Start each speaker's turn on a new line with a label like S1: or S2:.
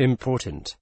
S1: Important.